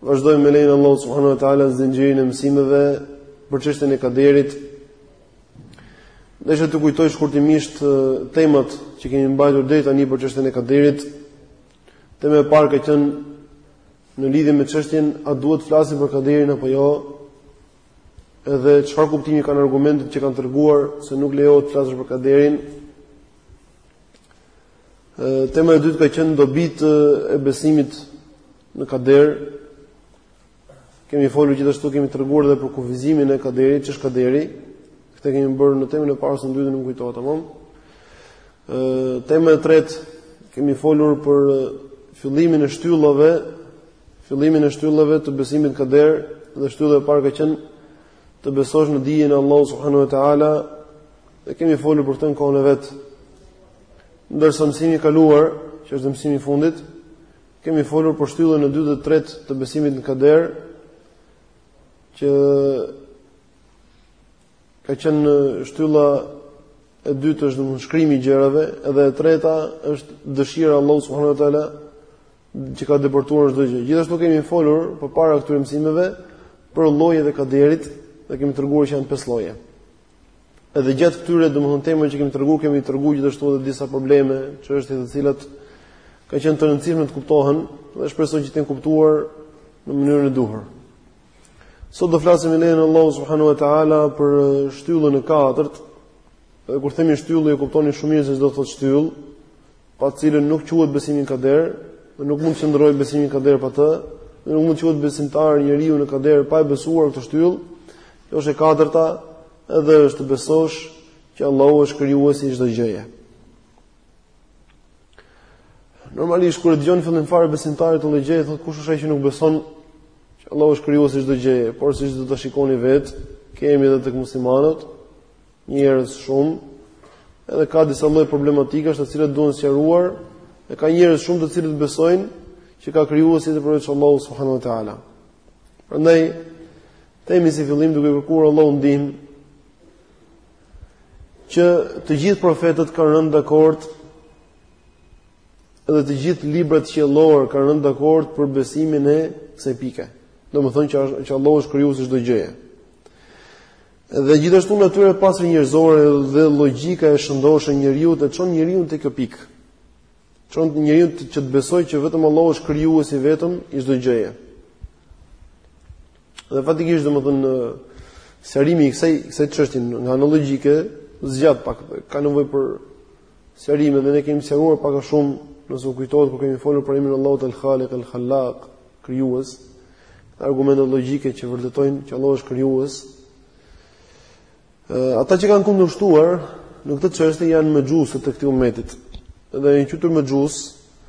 Vazhdojmë me lejen e Allahut subhanahu wa ta'ala në zinxhirin e mësimeve për çështjen e kaderit. Dhe që t'ju kujtoj shkurtimisht temat që kemi mbajtur deri tani për çështjen e kaderit. Tema e parë ka qenë në lidhje me çështjen a duhet flasin për kaderin apo jo. Edhe çfarë kuptimi kanë argumentet që kanë treguar se nuk lejohet të flasësh për kaderin. Tema e dytë ka qenë dobitë e besimit Në kader kemi folur gjithashtu kemi treguar edhe përkufizimin e kaderit, ç'është kaderi. Këtë kemi bërë në temën e parë ose në dytën, nuk kujtohet tamam. Ë tema e tretë kemi folur për fillimin e shtyllave, fillimin e shtyllave të besimit kader dhe shtylla e parë ka qenë të besosh në dijen e Allahut subhanahu wa taala. Ne kemi folur për këtë në kohën e vet. Ndërsa mësimi i kaluar, që është mësimi i fundit, Kemi folur për shtyllën e dytë dhe tretë të besimit në kader, që ka qenë shtylla e dytë është domthon shkrimi i gjërave dhe e treta është dëshira e Allahut subhanahu wa taala që ka depërtuar çdo gjë. Gjithashtu kemi folur përpara këtyre mësimeve për llojet e kaderit dhe kemi treguar që janë pesë lloje. Edhe gjatë këtyre domethënë temave që kemi treguar, kemi treguar gjithashtu edhe disa probleme, çështje të cilat ka qenë të rëndësishme të kuptohen dhe shpresoj që të jenë kuptuar në mënyrën e duhur. Sot do flasim me lejen e Allahu subhanahu wa taala për shtyllën e katërt. Dhe kur themi shtyllë, e kuptoni shumë mirë se ç'do të thotë shtyllë, pa të cilën nuk quhet besimi në kader, dhe nuk mund të qëndrojë besimi në kader pa të, dhe nuk mund të quhet besimtar njeriu në kader pa e besuar këtë shtyllë. Kjo është e katërta, edhe është të besosh që Allahu është krijuesi i çdo gjëje. Normalisht kur e dëgjon fillim fare besimtari këtë lloj gjëje, thotë kush është ai që nuk beson që Allahu është krijuesi i çdo gjëje, por siç do ta shikoni vetë, kemi edhe tek muslimanët njerëz shumë, edhe ka disa lloj problematikash të cilat duhen sqaruar, e ka njerëz shumë të cilët besojnë që ka krijues tjetër përveç Allahu subhanahu wa taala. Prandaj Themi si fillim duke kërkuar Allahut ndihmë që të gjithë profetët kanë rënë dakord dhe të gjithë librat qiellor kanë rënë dakord për besimin e kësaj pike. Domethënë që është që Allahu është krijuesi i çdo gjëje. Dhe gjithashtu natyra e pastër njerëzore dhe logjika e shëndoshë e njeriut e çon njeriun te kjo pikë. Çon njeriun që të besojë që vetëm Allahu është krijuesi i vetëm i çdo gjëje. Dhe faktikisht domethënë sqarimi i kësaj kësaj çështje nga ana logjike zgjat pak ka nevojë për sqarim dhe ne kemi sqaruar pak a shumë nëse u kujtohet kur kemi folur për emrin Allahu El Khaliq El Khallaq krijues argumente logjike që vërtetojnë që Allahu është krijues Ata që kanë kundërshtuar në këtë çështje janë mexhusët e këtij umetit. Dhe janë quajtur mexhus,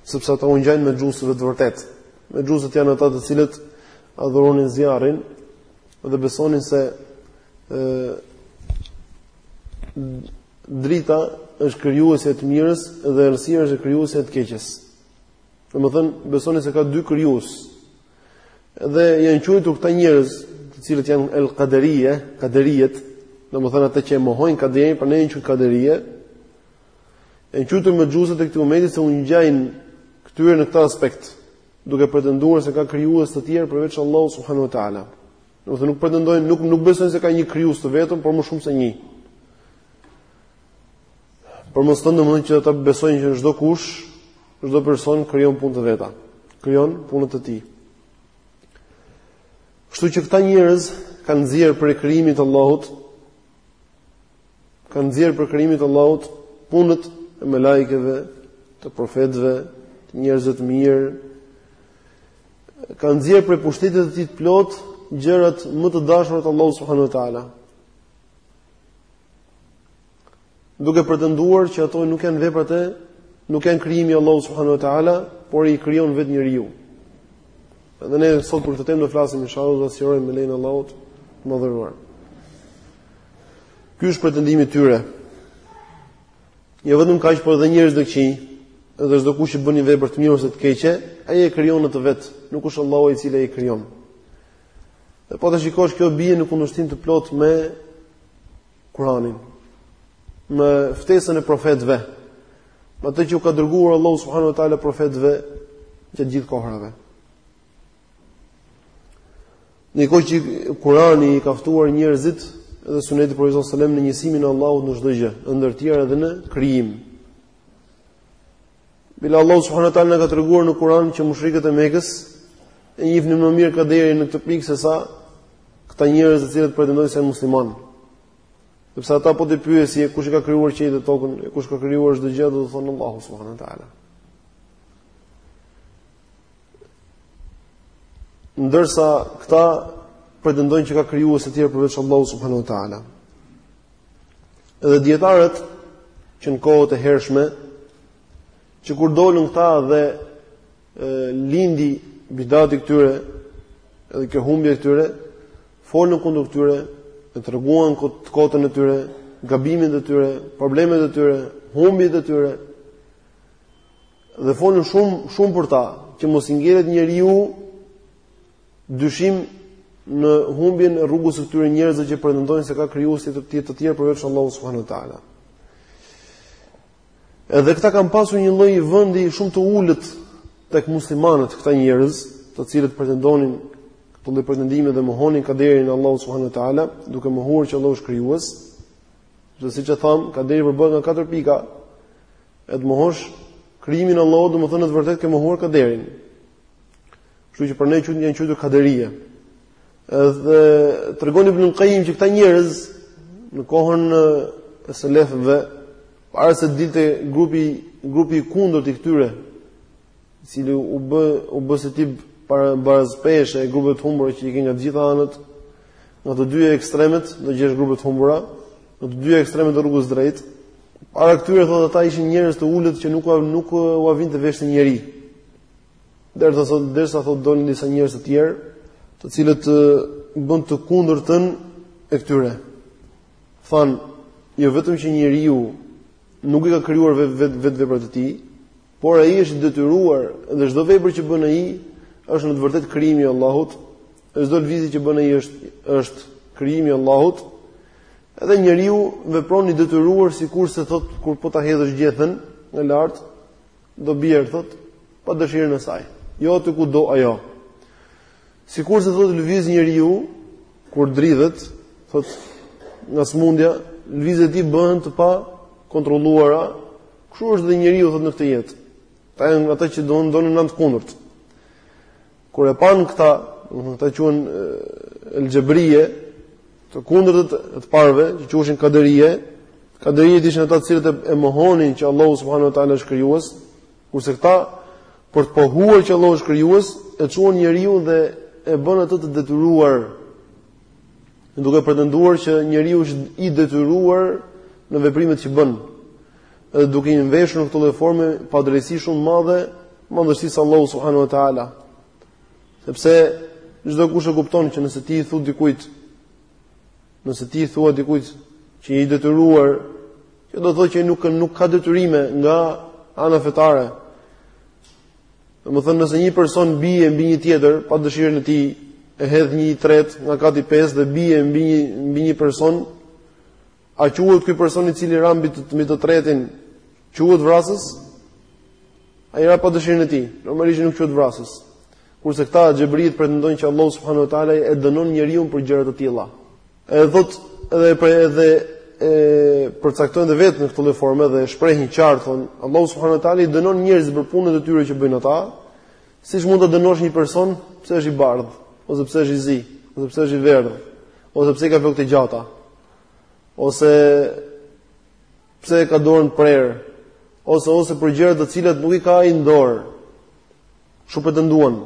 sepse ata u ngjajnë mexhusëve të vërtet. Mexhusët janë ata të cilët adhuronin zjarrin dhe besonin se ë drita është krijuese e të mirës dhe errësira është krijuese e të keqes. Domethënë besonin se ka dy krijues, Dhe janë quajtur këta njerëz, të cilët janë el kaderie, kaderiet, domethënë ata që e mohojnë kaderin, por janë quajtur kaderie. Janë quajtur mexhusët e këtij umeti se u ngjajn këtyre në këtë aspekt, duke pretenduar se ka krijues të tjerë përveç Allahut subhanahu wa taala. Domethënë nuk pretendojnë, nuk nuk besojnë se ka një krijues të vetëm, por më shumë se një. Për mos thënë domthonjë që ata besojnë që çdo kush, çdo person krijon punët e veta, krijon punët e tij. Kështu që këta njerëz kanë nxjerr prej krijimit të Allahut, kanë nxjerr prej krijimit të Allahut punët e melajkeve, të profetëve, të njerëzve të mirë, kanë nxjerr prej pushtetit të tij të plot gjërat më të dashura të Allahut subhanuhu teala. duke pretenduar që ato nuk janë veprat e nuk janë krijimi i Allahut subhanuhu teala, por i krijon vetë njeriu. Dhe ne sot për këtë temë do flasim inshallah do ta sqarojmë me lejen e Allahut të madhëruar. Ky është pretendimi i tyre. Jo vetëm kaq, por edhe njerëzit e këqij, edhe çdo kush që bën një vepër të mirë ose të keqe, ai e krijon atë vet, nuk është Allahu i cili e krijon. Dhe po të shikosh kjo bie në kundërshtim të plot me Kur'anin, me ftesën e profetëve, me atë që u ka dërguar Allahu subhanahu wa taala profetëve gjatë gjithë kohërave. Ndërkohë që Kurani i ka ftuar njerëzit dhe suneti i Profetit sallallahu në njësimin e Allahut në çdo gjë, ndër të tjera edhe në krijim. Bile Allahu subhanahu wa taala na ka treguar në Kur'an që mushrikët e Mekës e njihnin më mirë kaderin në këtë pikë se sa këta njerëz të cilët pretendojnë se janë muslimanë. Sepse ata po t'i pyesje kush i ka krijuar qiejt dhe tokën, kush ka krijuar çdo gjë, do të thonë Allahu subhanahu wa taala. Ndërsa këta pretendojnë që ka krijues të tjerë përveç Allahut subhanahu wa taala. Edhe dietarët që në kohët e hershme që kur dolën këta dhe e, lindi bidati këtyre edhe kjo humbje këtyre folën kundër këtyre e treguan kotën e tyre, gabimin e tyre, problemet e tyre, humbjet e tyre. Dhe folën shumë shumë për ta, që mos i ngjelet njeriu dyshim në humbjen e rrugës së këtyre njerëzve që pretendojnë se ka krijues tjetër të tjerë përveç Allahut subhanuhu teala. Edhe këta kanë pasur një lloj vendi shumë të ulët tek muslimanët, këta njerëz, të cilët pretendonin këto lloj pretendime dhe mohonin kaderin e Allahut subhanuhu teala, duke mohuar që Allahu është krijues. Dhe siç e tham, kaderi përbëhet nga katër pika, E të mohosh krijimin e Allahut, domethënë në të vërtetë ke mohuar kaderin. Kështu që prandaj janë quajtur kaderie. Edhe tregon Ibn al-Qayyim që këta njerëz në kohën e selefëve para se të dilte grupi grupi i kundërt i këtyre i cili u bë u bë si tip para barazpeshë e grupeve të humbura që i ke nga të gjitha anët, nga të dy ekstremet, do gjesh grupe të humbura, në të dy ekstremet të rrugës drejt. Para këtyre thotë ata ishin njerëz të ulët që nuk nuk ua vinte veshin njeri. Derisa thotë derisa thotë dolën disa njerëz të tjerë, të cilët bën të kundërtën e këtyre. Than, jo vetëm që njeriu nuk i ka krijuar vetë veprat e tij, Por ai është i detyruar dhe çdo vepër që bën ai është në të vërtetë krijimi i Allahut. Çdo lëvizje që bën ai është është krijimi i Allahut. Edhe njeriu vepron i detyruar sikurse thot kur po ta hedhësh gjethen nga lart, do bjerë thot pa dëshirën e saj. Jo aty ku do ajo. Sikurse thot lëviz njeriu kur dridhet, thot nga smundja, lëvizjet e tij bëhen të pakontrolluara Kështu është dhe njeriu thotë në këtë jetë. Këta janë ata që dolën në anën e kundërt. Kur e panë këta, domethënë këta quhen elxhebrie, të kundërtit e të parëve, që quheshin kaderie, kaderie ishin ata të cilët e mohonin që Allahu subhanahu wa taala është krijues, kurse këta për të pohuar që Allahu është krijues, e çuan njeriu dhe e bën atë të detyruar duke pretenduar që njeriu është i detyruar në veprimet që bën. Edhe duke i mveshur në këtë lloj forme padrejtësi shumë të madhe madhështisë së Allahut subhanahu wa taala. Sepse çdokush e kupton që nëse ti i thu dikujt, nëse ti i thua dikujt që je i detyruar, kjo do të thotë që nuk nuk ka detyrime nga ana fetare. Domethënë nëse një person bije mbi një tjetër, pa dëshirën e tij, e hedh një i tretë nga kati 5 dhe bije mbi një, mbi një person, a quhet ky person i cili ra mbi të, mbi të tretin, quhet vrasës, ai ra pa dëshirën e tij, normalisht nuk quhet vrasës. Kurse këta xhebritë pretendojnë që Allahu subhanahu wa taala e dënon njeriun për gjëra të tilla. E thotë edhe për edhe e përcaktojnë vetë në këtë lloj forme dhe e shprehin qartë thonë Allahu subhanahu wa taala i dënon njerëzit për punën e tyre që bëjnë ata, siç mund ta dënosh një person pse është i bardhë ose pse është i zi, ose pse është i verdhë, ose pse ka flokë të gjata, ose pse ka dorën prerë, ose ose për gjëra të cilat nuk i ka ai në dorë. Kështu pretenduan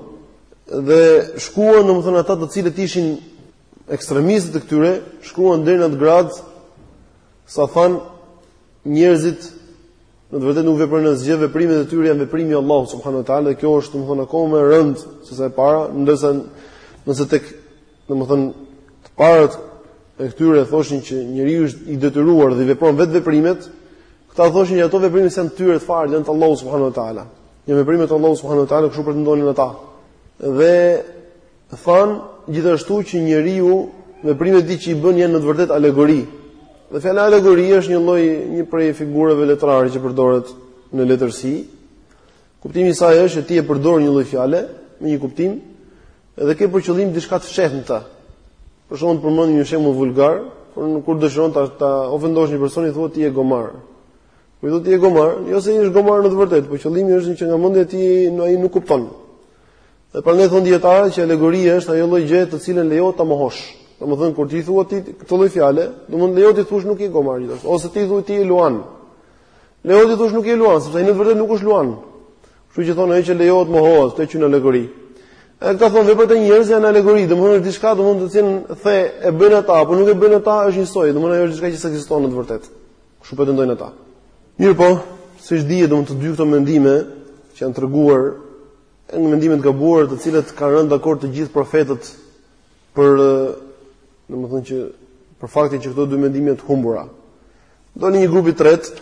dhe shkuan domethënë ata të cilët ishin ekstremistët e këtyre shkuan deri në atë gradë sa thanë njerëzit në të vërtetë nuk veprojnë asgjë, veprimet e tyre janë veprimi i Allahut subhanahu teala, kjo është domethënë akoma më e rëndë se sa e para, ndërsa nëse tek domethënë të parët e këtyre thoshin që njeriu është i detyruar dhe i vepron vetë veprimet, këta thoshin që ato veprime s'janë të tyret fare, janë të Allahut subhanahu teala. Janë veprimet e Allahut subhanahu teala, kështu pretendonin ata. Dhe Thanë gjithashtu që njeriu veprimet e tij që i bën janë në të vërtetë alegori. Dhe fjala alegori është një lloj një prej figurave letrare që përdoret në letërsi. Kuptimi i saj është që ti e përdor një lloj fjale me një kuptim dhe ke për qëllim diçka të fshehtë. Për shembull, përmend një shembull vulgar, por kur dëshiron ta ta ofendosh një person i thua ti je gomar. Kur i thua ti je gomar, jo se je gomar në të vërtetë, por qëllimi është që nga mendja e tij ai nuk kupton. Dhe prandaj thonë dijetarët që alegoria është ajo lloj gjëje të cilën lejohet ta mohosh. Domethënë kur t'i thuash ti këtë lloj fjale, domethënë lejohet t'i thuash nuk je gomar gjithashtu, ose t'i thuash ti je luan. Lejohet t'i thuash nuk je luan, sepse ai në të vërtetë nuk është luan. Kështu që thonë ajo që lejohet të mohohet, këtë e quajnë alegori. Edhe këta thonë veprat e njerëzve janë alegori, domethënë është diçka domethënë të cilën thua e bëjnë ata apo nuk e bëjnë ata është njësoj, domethënë ajo është diçka që s'ekziston në të vërtetë. Kështu pretendojnë ata. Mirëpo, siç dihet, domethënë të dy këto mendime që janë treguar janë mendime të gabuara, të cilat kanë rënë dakord të gjithë profetët për, domethënë që për faktin që këto dy mendime janë të humbura. Doli një grup i tretë.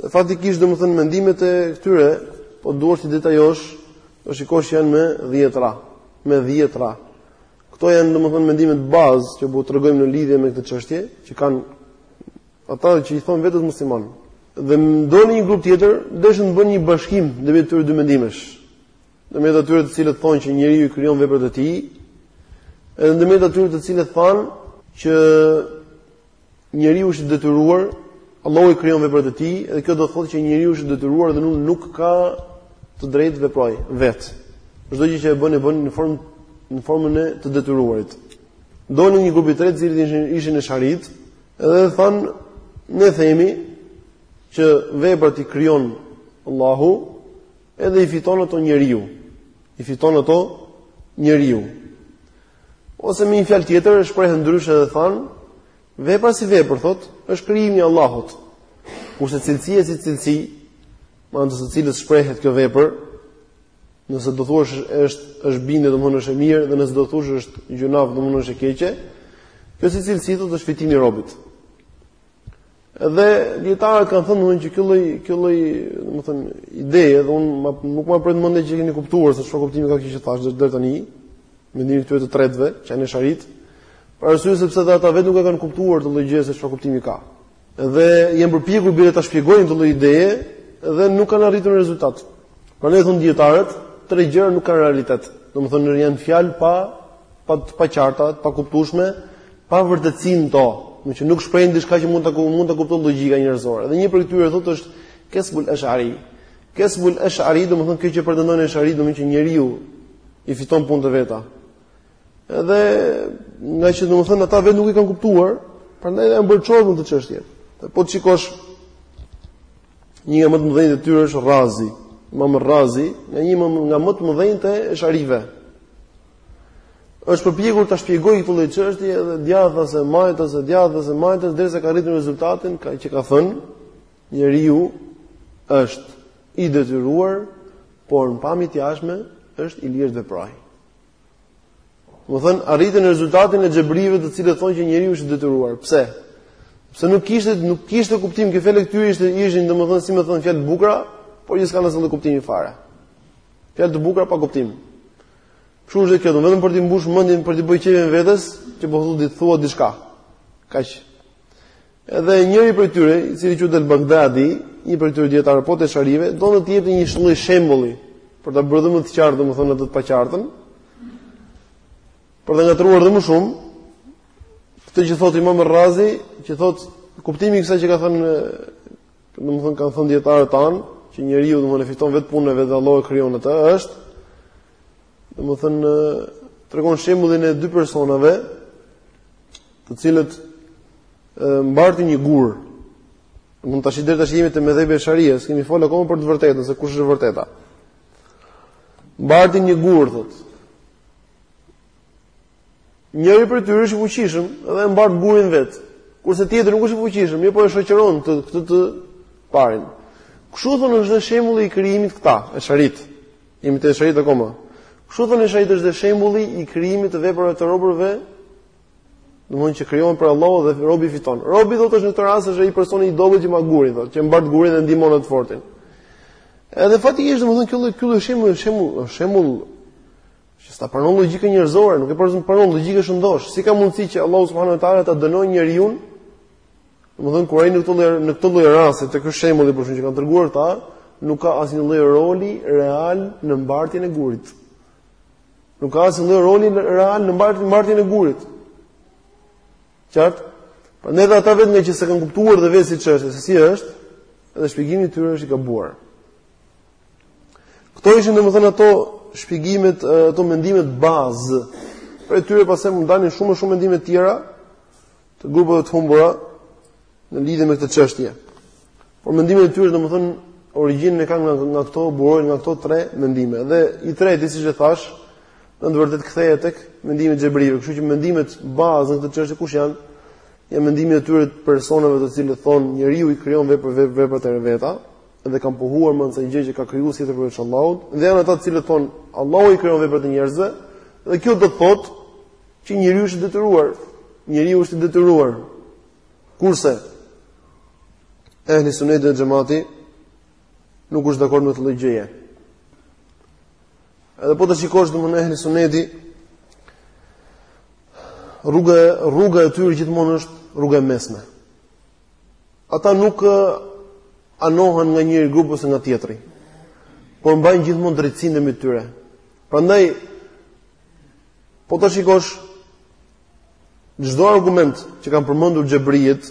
Dhe faktikisht domethënë mendimet e këtyre, po duash t'i detajosh, do shikosh që janë me dhjetëra, me dhjetëra. Këto janë domethënë mendimet bazë që po ju tregojmë në lidhje me këtë çështje, që kanë ata që i thonë vetes musliman. Dhe doli një grup tjetër deshën të bëjnë një bashkim ndërmjet këtyre dy mendimesh. Ndërmjet atyre të cilët thonë që njeriu i krijon veprat e tij, edhe ndërmjet atyre të cilët thanë që Njeriu është i detyruar, Allahu i krijon veprat e tij dhe kjo do të thotë që njeriu është i detyruar dhe nuk ka të drejtë veprojë vetë. Çdo gjë që e bën e bën në formë në formën e të detyruarit. Doli një grup i tretë, cilët ishin ishin esh'aritë, edhe thanë ne themi që veprat i krijon Allahu, edhe i fiton ato njeriu. I fiton ato njeriu. Ose me një fjalë tjetër e shprehën ndryshe dhe thanë, vepra si vepër thotë, është krijim i Allahut. Kurse cilësia si cilësi, me anë të së cilës shprehet kjo vepër, nëse do thuash është është bindje, domthonë është e mirë dhe nëse do thuash është gjynaf, domthonë është e keqe, kjo si cilësi thotë është fitim i robit. Dhe dietarët kanë thënë domethënë që ky lloj ky lloj domethënë ide edhe un ma, nuk ma pret mendja që keni kuptuar se çfarë kuptimi ka kjo që thashë deri tani mendimin e këtyre të tretëve që janë esh'aritë. Për arsye sepse dhe ata vetë nuk e kanë kuptuar këtë lloj gjëje se çfarë kuptimi ka. Dhe janë përpjekur bile ta shpjegojnë këtë lloj ideje dhe nuk kanë arritur në rezultat. Prandaj thonë dietarët, tre gjëra nuk kanë realitet. Domethënë janë fjalë pa pa pa qarta, pa kuptueshme, pa vërtetësi në to, domethënë që nuk shprehin diçka që mund ta mund ta kuptojë logjika njerëzore. Dhe një prej këtyre thotë është Kesbul Ash'ari. Kesbul Ash'ari domethënë kjo që pretendon Ash'ari domethënë që njeriu i fiton punët e veta. Edhe ngaqë domethënë ata vetë nuk e kanë kuptuar, prandaj janë bërë çorbë në këtë çështje. Po të shikosh një nga më të mëdhenjtë e tyre është Razi, Imam Razi, nga një nga më të mëdhenjtë e Ash'arive. është përpjekur ta shpjegojë këtë lloj çështje dhe djathtas e majtas e djathtas e majtas derisa ka arritur në rezultatin ka që ka thënë njeriu është i detyruar por në pamje të jashtme është i lirë dhe prapë. Domethënë, arriti në rezultatin e xhebrive të cilët thonë që njeriu është i detyruar. Pse? Se nuk kishte, nuk kishte kuptim, kjo fjalë e këtyre ishte ishin, domethënë, si me thënë, fjalë të bukra, por që s'kanë asnjë kuptim fare. Fjalë të bukra pa kuptim. Kështu është kjo, vetëm për t'i mbush mendjen, për t'i bërë qejfin vetes, që po thotë di të thuash diçka. Kaq. Edhe njëri prej tyre, i cili quhet Al Baghdadi, një prej tyre dietar po të esh'arive, donte të jepte një lloj shembulli për ta bërë më të qartë, domethënë atë të paqartën. Për ta ngatrruar dhe më shumë, këtë që thotë Imam Razi, që thotë kuptimi i kësaj që ka thënë Domethënë kanë thënë dietarët tanë që njeriu domethënë e fiton vetë punën e vet dhe Allahu e krijon atë është domethënë tregon shembullin e dy personave të cilët mbartin një gur. Domethënë tash deri tash jemi te medhhebi i esh'arijes, s'kemi fol akoma për të vërtetën se kush është e vërteta. Mbartin një gur thotë. Njëri prej tyre është i fuqishëm dhe e mbart gurin vetë, kurse tjetri nuk është i fuqishëm, mirëpo e shoqëron këtë këtë të parin. Kështu thonë është dhe shembulli i krijimit këta, esharit. Jemi te esharit akoma. Kështu thonë esharit është dhe shembulli i krijimit të veprave të robërve, domethënë që krijohen prej Allahut dhe robi fiton. Robi do të thotë është në këtë rast është ai personi i dobët që ma gurin thotë, që mbart gurin dhe ndihmon atë fortin. Edhe faktikisht domethënë ky lloj ky lloj shembull është shembull shembull Që s'ta pranon logjika njerëzore, nuk e pranon pranon logjika e shëndoshë. Si ka mundësi që Allahu subhanahu wa taala ta dënojë njeriun? Domethënë kur ai në këtë lloj në këtë lloj rasti te ky shembulli për shembull që kanë treguar ata, nuk ka asnjë lloj roli real në mbartjen e gurit. Nuk ka asnjë lloj roli real në mbartjen e mbartjen e gurit. Qartë? Prandaj edhe ata vetëm që s'e kanë kuptuar dhe vetë si çështje, se si është, edhe shpjegimi i tyre është i gabuar. Këto ishin domethënë ato shpjegimet, ato mendimet bazë. Prej tyre pastaj u ndanë shumë shumë mendime të tjera të grupeve të humbura në lidhe me këtë çështje. Por mendimet e tyre domethënë origjinën e kanë nga, nga këto, burojnë nga këto tre mendime. Dhe i treti, siç e thashë, në të vërtetë kthehet tek mendimi i xhebrive. Kështu që mendimet bazë në këtë çështje kush janë, janë mendimet e atyre personave të cilët thonë njeriu i krijon vepër, vepër, veprat e veta, dhe kanë pohuar më së një që ka krijues tjetër përveç Allahut, dhe janë ata të cilët thonë Allahu i krijon veprat e njerëzve, dhe kjo do të thotë që njeriu është i detyruar, njeriu është i detyruar. Kurse ehli sunet dhe xhamati nuk është dakord me këtë lloj gjëje. Edhe po të shikosh domthonë ehli suneti rruga rruga e tyre gjithmonë është rruga e mesme. Ata nuk anohen nga njëri grup ose nga tjetri, por mbajnë gjithmonë drejtësinë në mes tyre. Prandaj po ta shikosh çdo argument që kanë përmendur xhebrijet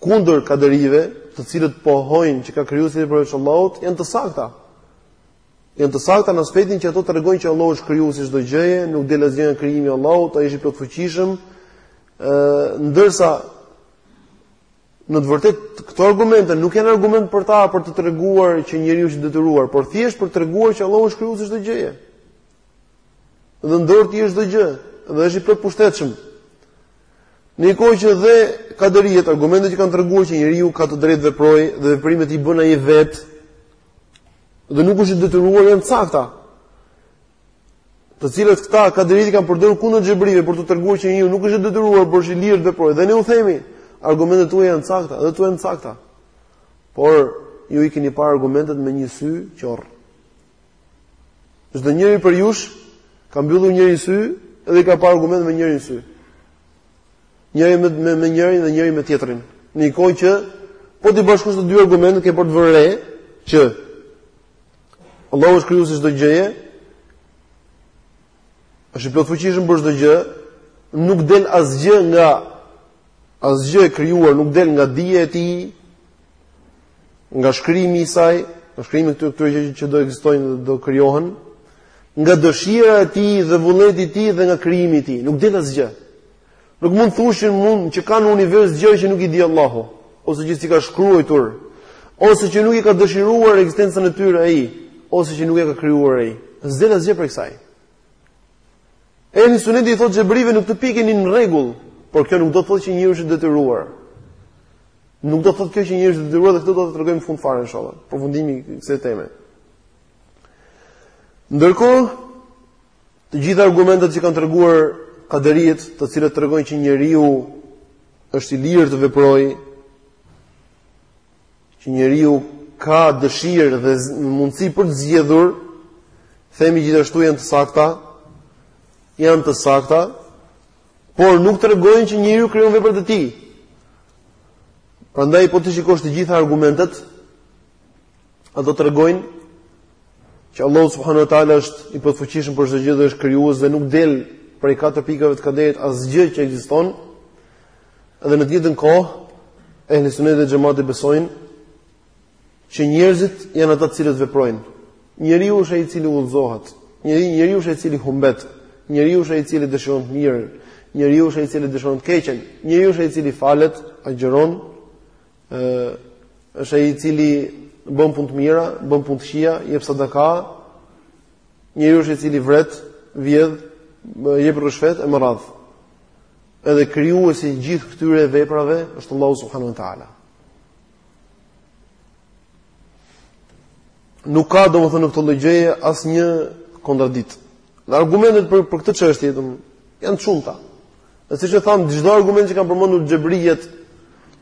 kundër kaderive, të cilët pohojnë që ka krijues përveç Allahut, janë të sakta. Janë të sakta në aspektin që ato tregojnë që Allahu është krijuesi i çdo gjëje, nuk del asgjë nga krijimi i Allahut, ai është i plotfuqishëm. ë ndërsa në të vërtetë këto argumente nuk janë argument për ta për të treguar që njeriu është i detyruar, por thjesht për të treguar që Allahu është krijuesi i çdo gjëje. Dhe nën të është çdo gjë, dhe është i plotpushtetshëm. Në një kohë që dhe kaderiet argumentet që kanë treguar që njeriu ka të drejtë të veprojë dhe veprimet i bën ai vetë, Dhe nuk është i detyruar janë të sakta. Të cilat këta kaderitë i kanë përdorur kundër Xhebrive për të treguar që njeriu nuk është i detyruar por është i lirë të veprojë. Dhe ne u themi, argumentet tuaja janë të sakta, edhe tuajat janë të sakta. Por ju i keni parë argumentet me një sy qorr. Çdonjëri prej jush ka mbyllur njërin sy dhe i ka parë argumentet me njërin sy. Njëri me me, me njërin dhe njëri me tjetrin. Në një kohë që po t'i bashkosh të dy argumentet ke për të vënë re që Allahu është krijuesi i çdo gjëje. Është i plotfuqishëm për çdo gjë, nuk del asgjë nga asgjë e krijuar, nuk del nga dija e tij. nga shkrimi i saj, nga shkrimi i këtyre këtyre gjërave që do ekzistojnë dhe do krijohen, nga dëshira e tij dhe vullneti i tij dhe nga krijimi i tij. Nuk del asgjë. Nuk mund të thosh dot që ka në univers gjë që nuk i di Allahu, ose që s'i ka shkruar, ose që nuk i ka dëshiruar ekzistencën e tyre ai, ose që nuk e ka krijuar ai. S'del asgjë prej kësaj. Ehli suneti i thotë xhebrive në këtë pikë jeni në rregull, por kjo nuk do të thotë që njeriu është i detyruar. Nuk do të thotë kjo që njeriu është i detyruar dhe këtë do ta tregojmë në fund fare inshallah. Përfundimi i kësaj teme. Ndërkohë, të gjitha argumentet që kanë treguar kaderiet, të cilat tregojnë që njeriu është i lirë të veprojë, që njeriu ka dëshirë dhe mundësi për të zgjedhur, themi gjithashtu janë të sakta, janë të sakta, por nuk tregojnë që njeriu krijon veprat e tij. Prandaj po t'i shikosh të gjitha argumentet, ato tregojnë që Allahu subhanahu wa taala është i plotfuqishëm për çdo gjë dhe është krijues dhe nuk del prej katër pikave të kaderit asgjë që ekziston. Dhe në të njëjtën kohë, ehli sunneti dhe xhemati besojnë Që njerëzit janë ata të cilët veprojnë. Njeriu është ai i cili udhëzohet. Njeri, njeriu është ai i cili humbet. Njeriu është ai i cili dëshiron të mirën. Njeriu është ai i cili dëshiron të keqen. Njeriu është ai i cili falet, agjëron, ë është ai i cili bën punë të mira, bën punë të këqija, jep sadaka. Njeriu është ai i cili vret, vjedh, jep ryshfet e me radhë. Edhe krijuesi i gjithë këtyre veprave është Allahu subhanahu wa taala. Nuk ka domethënë në këtë lloj gjëje asnjë kontradiktë. Dhe argumentet për, për këtë çështje janë të shumta. Dhe siç e thamë, çdo argument që kanë përmendur xhebrijet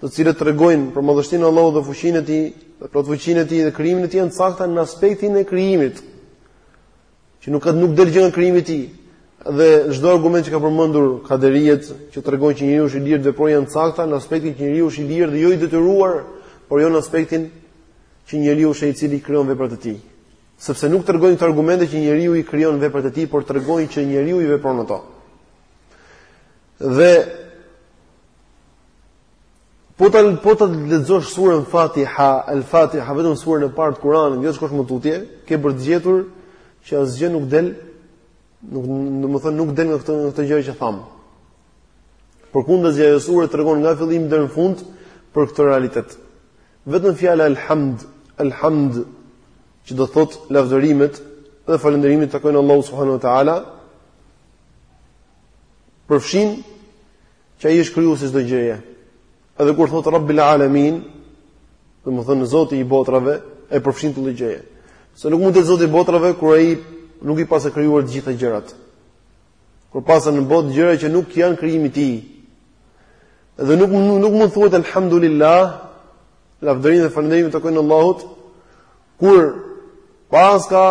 të cilat tregojnë për madhështinë e Allahut dhe fuqinë e tij, dhe plotfuqinë e tij dhe krijimin e tij, janë të sakta në aspektin e krijimit. që nuk nuk del gjë nga krijimi i tij. Dhe çdo argument që ka përmendur kaderiet që tregojnë që njeriu është i lirë dhe vepron janë të sakta në aspektin që njeriu është i lirë dhe jo i detyruar, por jo në aspektin që njeriu është ai i cili krijon veprat e tij. Sepse nuk tregojnë këto argumente që njeriu i krijon veprat e tij, por tregojnë që njeriu i vepron ato. Dhe Po ta po ta lexosh surën Fatiha, Al-Fatiha, vetëm surën e parë të Kuranit, s'do shkosh më tutje, ke për të gjetur që asgjë nuk del, domethënë nuk del nga këto këto gjëra që thamë. Përkundazi ajo surë tregon nga fillimi deri në fund për këtë realitet. Vetëm fjala Al-Hamd, Al-Hamd, që do thotë lavdërimet dhe falënderimet takojnë Allahu subhanahu wa taala, përfshin Që ai është krijuesi i çdo gjëje. Edhe kur thotë Rabbil Alamin, domethënë Zoti i botrave, e përfshin çdo gjë. Se nuk mund të jetë Zoti i botrave kur ai nuk i paska krijuar të gjitha gjërat. Kur paska në botë gjëra që nuk janë krijimi i tij. Dhe nuk nuk mund thuhet alhamdulillah, lavdërimi dhe falënderimi takojnë Allahut, Kur paska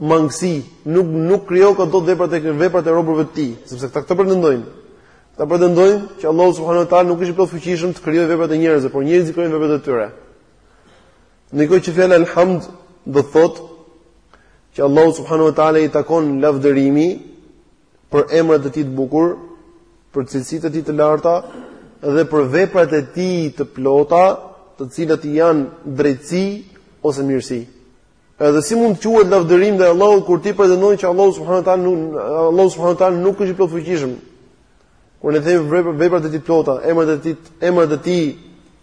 mangësi, nuk nuk krijoka dot veprat e veprat e robërve të tij, sepse këta këtë pretendojnë. Këta pretendojnë që Allahu subhanahu wa taala nuk është i plotfuqishëm të krijojë veprat e njerëzve, por njerëzit krijojnë veprat e tyre. Ndërkohë që fjala alhamd do të thotë që Allahu subhanahu wa taala i takon lavdërimi për emrat e tij të bukur, për cilësitë e tij të larta dhe për veprat e tij të plota, të cilat janë drejtësi ose mirësi. Edhe si mund të quhet lavdërim ndaj Allahut kur ti pretendon që Allahu subhanahu wa taala nuk Allahu subhanahu wa taala nuk është i plotfuqishëm. Kur ne themi veprat e tij të plota, emrat e tij, emrat e tij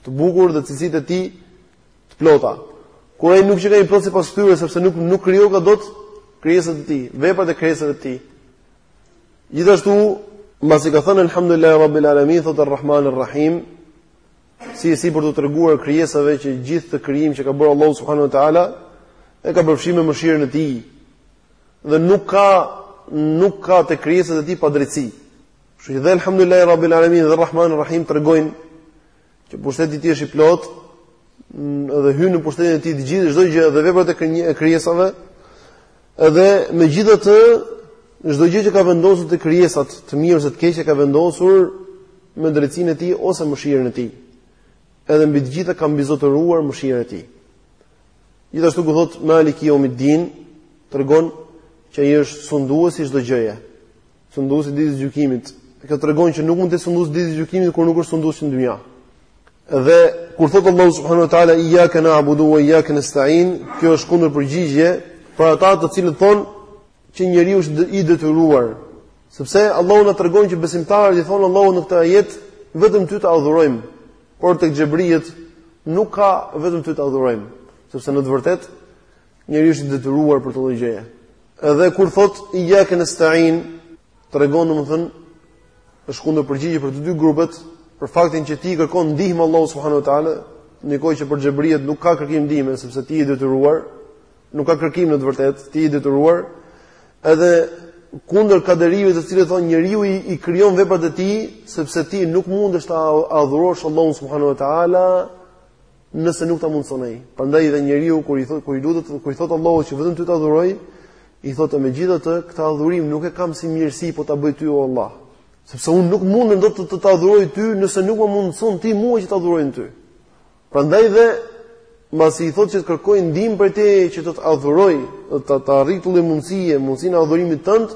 të bukur dhe cilësitë e tij të plota, kur ai nuk qenka i plotë sipas tyre sepse nuk nuk krijoka dot krijesat e tij, veprat e krijesave të tij. Gjithashtu, mbasi ka thënë alhamdulillah rabbil alamin thotë arrahman arrahim, si si për të treguar krijesave që gjithë atë krijim që ka bërë Allahu subhanahu wa taala e ka përfshirë me mëshirën e tij. Dhe nuk ka nuk ka te krijesat e tij padrejtësi. Kështu që dhe alhamdulillah rabbil alamin dhe arrahman arrahim tregojnë Që pushteti i tij është i plotë dhe hyn në pushtetin e tij të gjithë çdo gjë dhe veprat e krijesave. Edhe megjithatë, çdo gjë që ka vendosur te krijesat, të mirë ose të keqe ka vendosur me drejtësinë e tij ose mëshirën e tij. Edhe mbi të gjitha ka mbizotëruar mëshirën e tij. Gjithashtu kur thotë Maliki Yawmiddin tregon që ai është sunduesi i çdo gjëje. Sundues i ditës së gjykimit. Kjo tregon që nuk mund të jetë sundues i ditës së gjykimit kur nuk është sundues në dynja. Dhe kur thot Allahu subhanahu wa taala iyyaka na'budu wa iyyaka nasta'in, kjo është kundër përgjigje për ata të cilët thonë që njeriu është i detyruar. Sepse Allahu na tregon që besimtarët i thonë Allahut në këtë ajet vetëm ty të adhurojmë, por tek xhebrijet nuk ka vetëm ty të adhurojmë, sepse në të vërtetë Njeriu është i detyruar për çdo gjëje. Edhe kur thot iyyaka nasta'in, tregon domethënë është kundër përgjigje për të dy grupet për faktin që ti i kërkon ndihmë Allahut subhanahu wa taala, në një kohë që për xhebriet nuk ka kërkim ndihme sepse ti je i detyruar, nuk ka kërkim në të vërtetë, ti je i detyruar. Edhe kundër kaderive të cilët thonë njeriu i, i krijon veprat e tij sepse ti nuk mundesh ta adhurosh Allahun subhanahu wa taala nëse nuk ta mundson ai. Prandaj edhe njeriu kur i thotë kur i lutet kur i thotë Allahut që vetëm ty të adhuroj, i thotë megjithatë këtë adhurim nuk e kam si mirësi po ta bëj ty o Allah. Sepse unë nuk mundem dot të të adhuroj ty nëse nuk ma mundson ti mua që të adhuroj ty. Prandaj dhe mbasi i thotë që të kërkoj ndihmë për te që të të adhuroj, ta arrij këtë lloj mundësie, mundësinë e adhurimit tënd,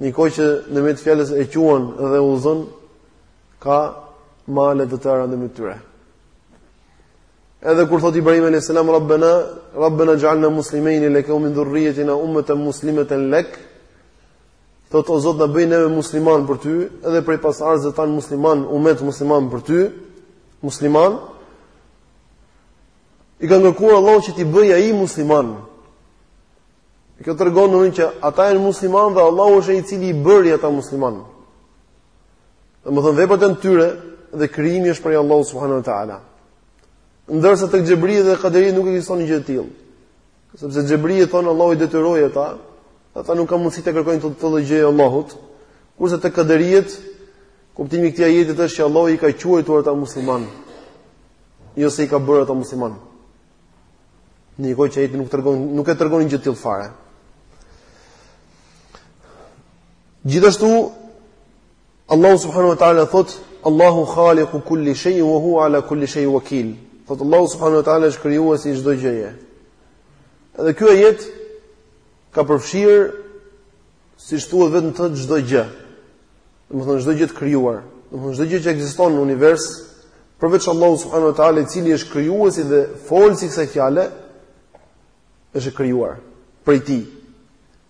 Në një kohë që në mes fjalës e quan dhe udhëzon ka male të tëra në mes tyre. Edhe kur thot Ibrahim alayhis salam Rabbana Rabbana waj'alna muslimayni lak wa min dhurriyyatina ummatan muslimatan lak thot o Zot na bëj neve musliman për ty edhe prej pasardhësve tan musliman umet musliman për ty musliman i kanë kërkuar Allahut që t'i bëjë ai musliman Kjo tregon domethënë që ata janë musliman dhe Allahu është ai i cili i bëri ata musliman. Domethënë veprat e tyre dhe krijimi është prej Allahut subhanahu wa ta'ala. Ndërsa te xhebri dhe kaderi nuk ekziston një gjë e tillë. Sepse xhebriet thonë Allahu i detyroi ata, ata nuk kanë mundësi t'i kërkojnë këtë gjë Allahut, kurse te kaderiet, kuptimi i këtij ajeti është që Allahu i ka quajtur ata musliman, jo se i ka bërë ata musliman. Në një kohë që ajeti nuk tregon, nuk e tregon gjë të tillë fare. Gjithashtu Allahu subhanahu wa taala thot Allahu khaliqu kulli shay'in wa huwa ala kulli shay wakil. Thot Allahu subhanahu wa taala është krijuesi i çdo gjëje. Edhe ky ajet ka përfshirë Siç thuhet vetëm të çdo gjë. Domethënë çdo gjë të krijuar, domethënë çdo gjë që ekziston në univers, përveç Allahut subhanahu wa taala, i cili është krijuesi dhe folësi i kësaj fjale, është e krijuar prej tij.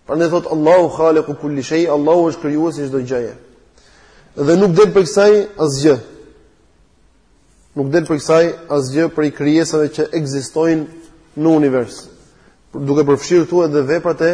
Prandaj thot Allahu khaliqu kulli shay, Allahu është krijuesi i çdo gjëje. Dhe nuk del prej kësaj asgjë. Nuk del prej kësaj asgjë prej krijesave që ekzistojnë në univers. Duke përfshirë këtu edhe veprat e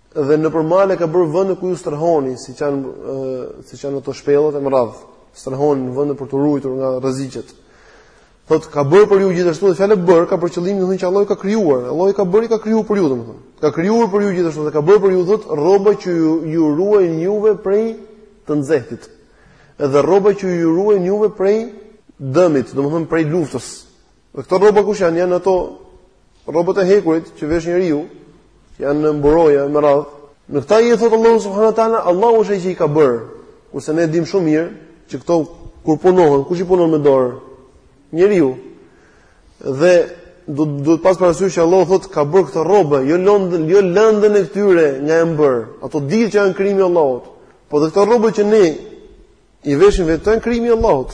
Dhe nëpër male ka bërë vende ku ju strehoni, siç janë siç janë ato shpellat e mëdha. Strehoni në vende për t'u ruajtur nga rreziqet. Thot ka bërë për ju gjithashtu dhe fjala bër ka për qëllim domethënë që Allahu ka krijuar. Allahu ka bërë ka krijuar për ju domethënë. Ka krijuar për ju gjithashtu dhe ka bërë për ju thot rroba që ju, ju ruajnë juve prej të nxehtit. Edhe rroba që ju ruajnë juve prej dëmit, domethënë prej luftës. Dhe këto rroba kush janë? Janë ato rrobat e hekurit që vesh njeriu, janë mburoja me radhë. Në këtë ajet thotë Allahu subhanahu wa taala, Allahu është ai që i ka bërë. Kurse ne dimë shumë mirë që këto kur punohen, kush i punon me dorë? Njeriu. Dhe do duhet pas parasysh që Allahu thotë ka bërë këto rroba, jo lëndën, jo lëndën e këtyre nga janë bërë. Ato dihet që janë krijimi i Allahut. Po dhe këto rroba që ne i veshim vetë janë krijimi i Allahut.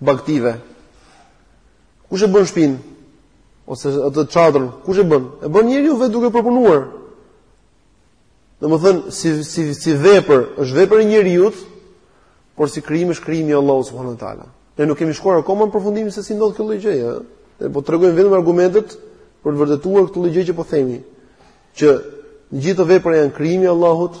bagëtive. Kush e bën shpin? Ose atë çadrën, kush e bën? E bën njeriu vetë duke përpunuar. Domethën si si si vepër, është vepër e njeriut, por si krijim është krijimi i Allahut subhanuhu teala. Ne nuk kemi shkuar akoma në përfundimin se si ndodh kjo lloj gjëje, ëh. Ne po tregojmë vetëm argumentet për të vërtetuar këtë lloj gjëje që po themi, që gjithë veprat janë krijimi i Allahut,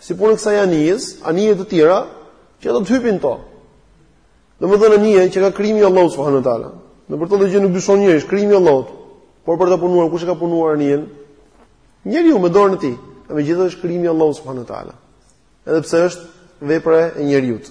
Si punë kësaj anijes, anije të tjera që ata të hypin në to. Domethënë anija qenka krijimi i Allahut subhanuhu teala. Në për këtë gjë nuk dyshon njeri, është krijimi i Allahut. Por për ta punuar, kush e ka punuar anijen? Njeriu me dorën e tij. E megjithatë është krijimi i Allahut subhanuhu teala. Edhe pse është vepra e njeriut.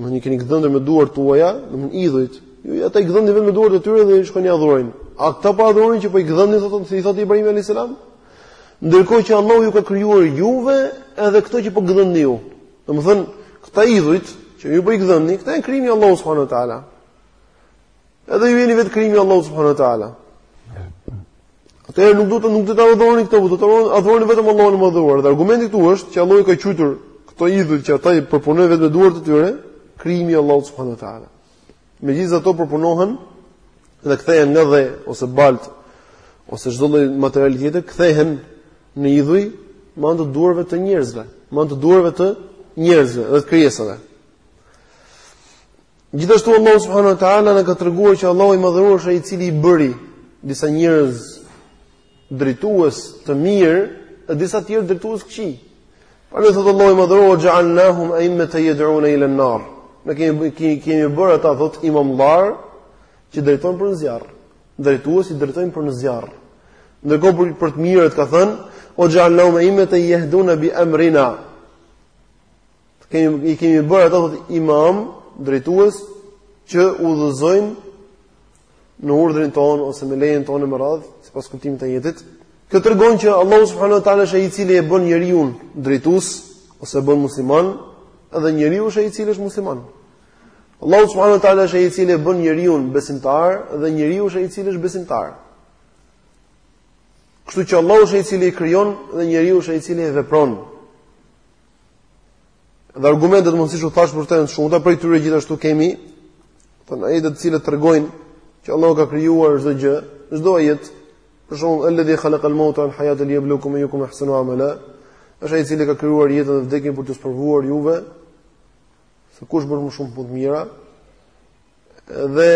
Në i keni gdhendur me duart tuaja, domethënë idhujt. Ju jo, ata i gdhëndin vetë me duart e tyre dhe i shkoni adhurojnë. A këta po adhuroni që po i gdhendni, thotë, si i thotë Ibrahim a.s. Ndërkohë që Allahu ju ka krijuar juve edhe këto që po gdhendni ju. Domethënë, këta idhujt që ju po i gdhendni, këta janë krijimi i Allahut s.w.t. Edhe ju jeni vetë krijimi i Allahut subhanahu wa ta'ala. Atëherë nuk do të nuk do të adhuroni këto, do të adhuroni vetëm Allahun e Madhëruar. Dhe argumenti këtu është që Allahu ka quajtur këto idhuj që ata i përpunojnë vetë me duart e tyre, krijimi i Allahut subhanuhu teala. Megjithëse ato përpunohen dhe kthehen nga dhe ose balt ose çdo lloj materiali tjetër, kthehen në idhuj me anë të duarve të njerëzve, me anë të duarve të njerëzve dhe të krijesave. Gjithashtu Allahu subhanahu wa taala na ka treguar që Allahu i madhëruar është ai i cili i bëri disa njerëz drejtues të mirë dhe disa të tjerë drejtues të këqij. Prandaj thotë Allahu i madhëruar wa ja'alnahum a'immatan yad'una ila an-nar. Ne i kemi kemi, kemi bërë ata thotë imamllar që drejtojnë për në zjarr. Drejtues që drejtojnë për në zjarr. Ndërkohë për, për të mirët ka thënë wa ja'alnahum a'immatan yahduna bi amrina. kemi i kemi bërë ata thot imam drejtues që udhëzojnë në urdhrin tonë ose me lejen tonë me radh sipas kuptimit të ajetit. Kjo tregon që Allahu subhanahu wa taala është ai i cili e bën njeriun drejtues ose e bën musliman, edhe njeriu është ai i cili është musliman. Allahu subhanahu wa taala është ai i cili e bën njeriun besimtar dhe njeriu është ai i cili është besimtar. Kështu që Allahu është ai i cili e krijon dhe njeriu është ai i cili e vepron. Dhe argumentet mund siç u thash për të janë të shumta, prej tyre gjithashtu kemi domethënë ajetet të cilat tregojnë që Allahu ka krijuar çdo gjë, çdo ajet, për shembull alladhi khalaqa al-mauta wal hayata liyabluwakum ayyukum ahsanu amala, është ai i cili ka krijuar jetën dhe vdekjen për t'ju sprovuar juve se kush bën më shumë punë të mira. Dhe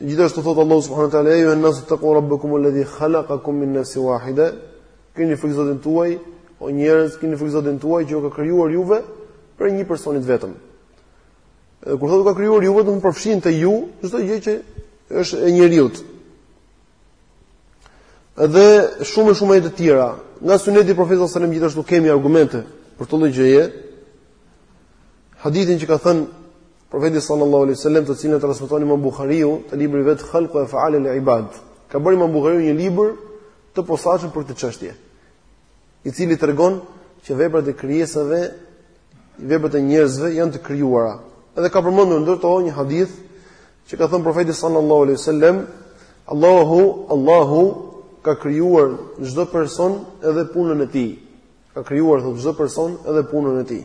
gjithashtu thot Allahu subhanahu wa taala ja ejuhan nasu taqu rabbakum alladhi khalaqakum min nafsin wahida keni frikë zotin tuaj o njerëz keni frikë zotin tuaj që ju ka krijuar juve prej një personi të vetëm kur thotë ka krijuar juve domethënë përfshin te ju çdo gjë që është e njeriut dhe shumë shumë ajete të tjera nga suneti i profetit sallallahu alajhi wasallam gjithashtu kemi argumente për këtë lloj gjëje hadithin që ka thënë Profeti sallallahu alaihi wasallam, të cilin e transmeton Imam Buhariu, te libri i vet Khalqu Afaal el Ibad, ka bërë Imam Buhariu një libër të posaçëm për këtë çështje, i cili tregon që veprat e krijesave, veprat e njerëzve janë të krijuara. Edhe ka përmendur ndër to një hadith që ka thënë profeti sallallahu alaihi wasallam, Allahu, Allahu ka krijuar çdo person edhe punën e tij. Ka krijuar thotë çdo person edhe punën e tij.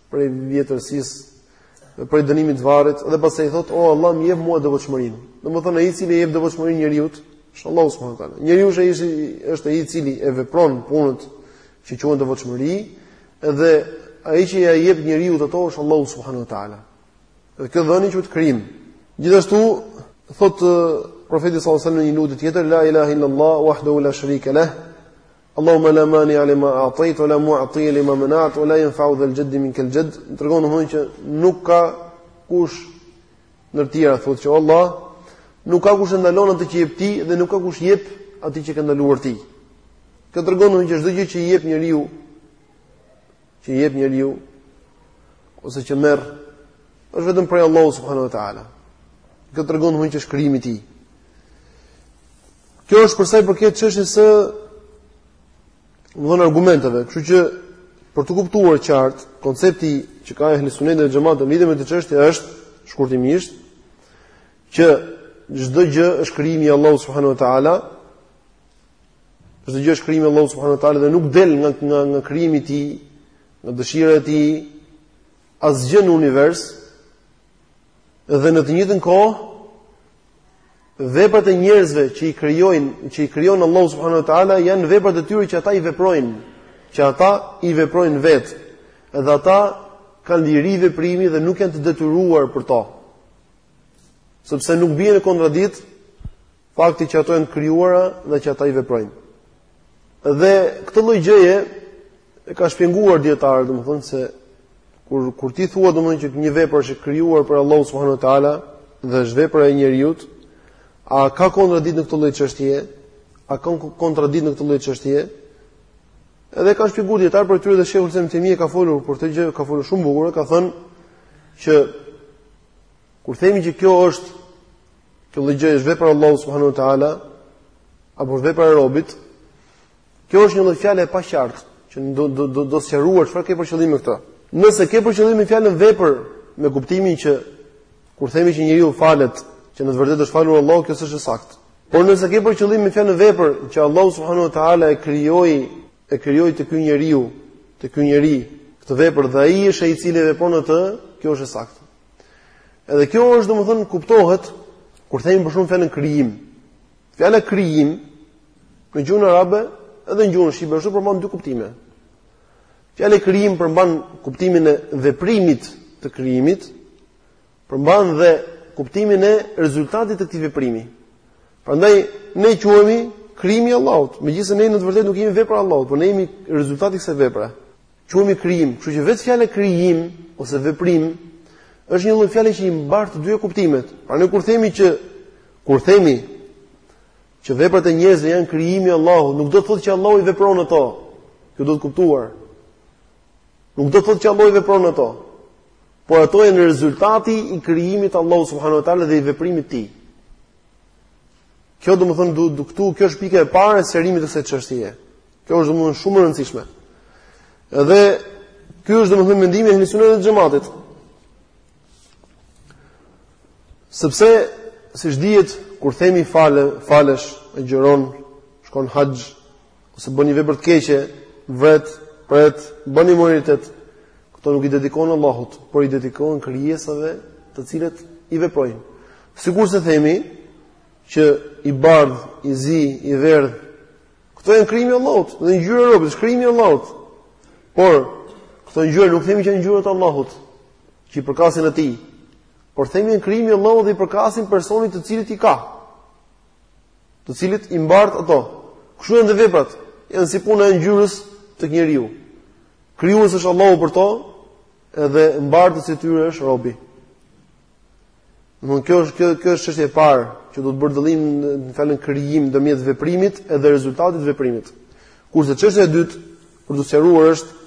prej vjetërsisë dhe prej dënimit të varrit dhe pastaj thotë o Allah më jep mua devotshmërinë. Domethënë ai i cili i jep devotshmërinë njeriut, është Allahu subhanahu wa taala. Njeriu është ai është ai i cili e vepron punët që quhen devotshmëri dhe ai që ia jep njeriut ato është Allahu subhanahu wa taala. Dhe kjo dhënie është krijim. Gjithashtu thotë profeti sallallahu alaihi wasallam në një lutje tjetër la ilaha illallah wahdahu la sharika lah Allahumma la mania li ma a'tayt wa la mu'ti li ma mana't wa la yanfa'u dhal jadd minkal jadd. Tregon domethënë që nuk ka kush ndër tjera thotë që o Allah nuk ka kush e ndalon atë që jep ti dhe nuk ka kush jep atë që ke ndaluar ti. Kjo tregon domethënë që çdo gjë që i jep njeriu që jep njeriu ose që merr është vetëm prej Allahut subhanahu wa taala. Kjo tregon domethënë që është krijimi i tij. Kjo është për sa i përket çështjes së domethënë argumenteve, kështu që për t'u kuptuar qartë koncepti që ka ehli suneti dhe xhemati në lidhje me këtë çështje është shkurtimisht që çdo gjë është krijimi i Allahut subhanahu wa taala Çdo gjë është krijim i Allahut subhanuhu teala dhe nuk del nga nga nga krijimi i tij, nga dëshira e tij asgjë në univers. Dhe në të njëjtën kohë veprat e njerëzve që i krijojnë, që i krijon Allahu subhanuhu teala janë veprat e tyre që ata i veprojnë, që ata i veprojnë vetë. Dhe ata kanë liri veprimi dhe nuk janë të detyruar për to. Sepse nuk bien në kontradiktë Fakti që ato janë krijuara dhe që ata i veprojnë. Dhe këtë lloj gjëje e kanë shpjeguar dijetarët, domethënë se kur kur ti thua domethënë që një vepër është e krijuar prej Allahut subhanahu wa taala dhe është vepër e njeriut, a ka kontradikt në këtë lloj çështjeje? A ka kontradikt në këtë lloj çështjeje? Edhe e kanë shpjeguar dijetarët prej tyre dhe Shejh Uthejmini ka folur për këtë gjë, ka folur shumë bukur, ka thënë që kur themi që kjo është Kjo lloj gjëje është vepër e Allahut subhanahu wa taala apo është vepër e robit? Kjo është një lloj fjale e paqartë që do do do do sqaruar çfarë ke për qëllim me këtë. Nëse ke për qëllim me fjalën vepër me kuptimin që kur themi që njeriu falet, që në të vërtetë është falur Allahu, kjo s'është e saktë. Por nëse ke për qëllim me fjalën vepër që Allahu subhanahu wa taala e krijoi e krijoi te ky njeriu, te ky njeri, këtë vepër dhe ai është ai i cili e vepron atë, kjo është e saktë. Edhe kjo është domethënë kuptohet kur themi për shembull fjalën krijim. Fjala krijim në gjuhën arabe edhe në gjuhën shqipe kështu përmban dy kuptime. Fjala krijim përmban kuptimin e veprimit të krijimit, përmban dhe kuptimin e rezultatit të këtij veprimi. Prandaj ne quhemi krijimi i Allahut, megjithëse ne në të vërtetë nuk jemi vepra e Allahut, por ne jemi rezultati i kësaj vepre. Quhemi krijim, kështu që vetë fjala krijim ose veprim është një lloj fjale që i mbart të dyja kuptimet. Pra ne kur themi që kur themi që veprat e njerëzve janë krijimi i Allahut, nuk do të thotë që Allahu i vepron ato. Kjo do kuptuar. Nuk do të thotë që Allahu i vepron ato. Por ato janë rezultati i krijimit të Allahut subhanuhu teala dhe i veprimit të tij. Kjo domethënë këtu, kjo është pika e parë e sqarimit të kësaj çështjeje. Kjo është domethënë shumë e rëndësishme. Dhe ky është domethënë mendimi i Ehli Sunetit dhe Xhematit. Sepse siç dihet kur themi fale, falesh, agjëron, shkon haxh ose bën një vepër të keqe, vret, pret, bën imoralitet, këto nuk i dedikon Allahut, por i dedikon krijesave të cilat i veprojnë. Sikurse themi që i bardhë, i zi, i verdhë, Këto janë krijimi i Allahut, dhe ngjyra e robit është krijimi i Allahut. Por këto ngjyra nuk themi që janë ngjyra të Allahut, që i përkasin atij. Por themi janë krijimi i Allahut dhe i përkasin personit të cilit i ka. Të cilit i mbart ato. Kështu janë dhe veprat. Janë si puna e ngjyrës tek njeriu. Krijuesi është Allahu për to, edhe mbartësi i tyre është robi. Domthon kjo është kjo kjo është çështja e parë që do të bërë dallim në fjalën krijim ndërmjet veprimit edhe rezultatit të veprimit. Kurse çështja e dytë për t'u sqaruar është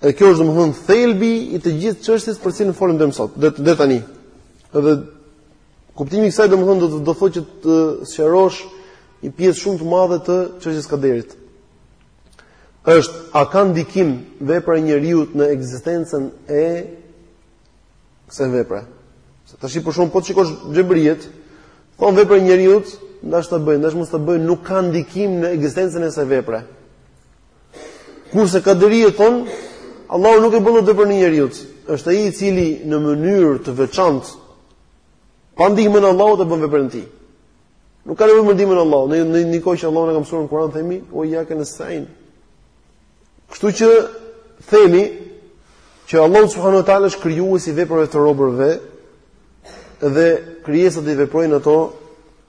edhe kjo është domthon thelbi i të gjithë çështjes për të cilën folëm deri më sot. Dhe deri tani. Edhe kuptimi i kësaj domthon do të do thotë që të sqarosh një pjesë shumë të madhe të çështjes së kaderit. Është a ka ndikim vepra e njeriut në ekzistencën e kësaj vepre. Se tashi për shembull po të shikosh xhebrijet, thonë vepra e njeriut, ndash ta bëj, ndash mos ta bëj, nuk ka ndikim në ekzistencën e kësaj vepre. Kurse kaderijet thon, Allahu nuk e bën dot për njeriun. Është ai i cili në mënyrë të veçantë pa ndihmën e Allahut e bën veprën e tij. Nuk ka nevojë për ndihmën e Allahut. Në një kohë që Allahu na ka mësuar në Kur'an themi, "Ue ijjake nestain." Kështu që themi që Allahu subhanahu wa taala është krijuesi i veprave të robërve dhe krijesat i veprojnë ato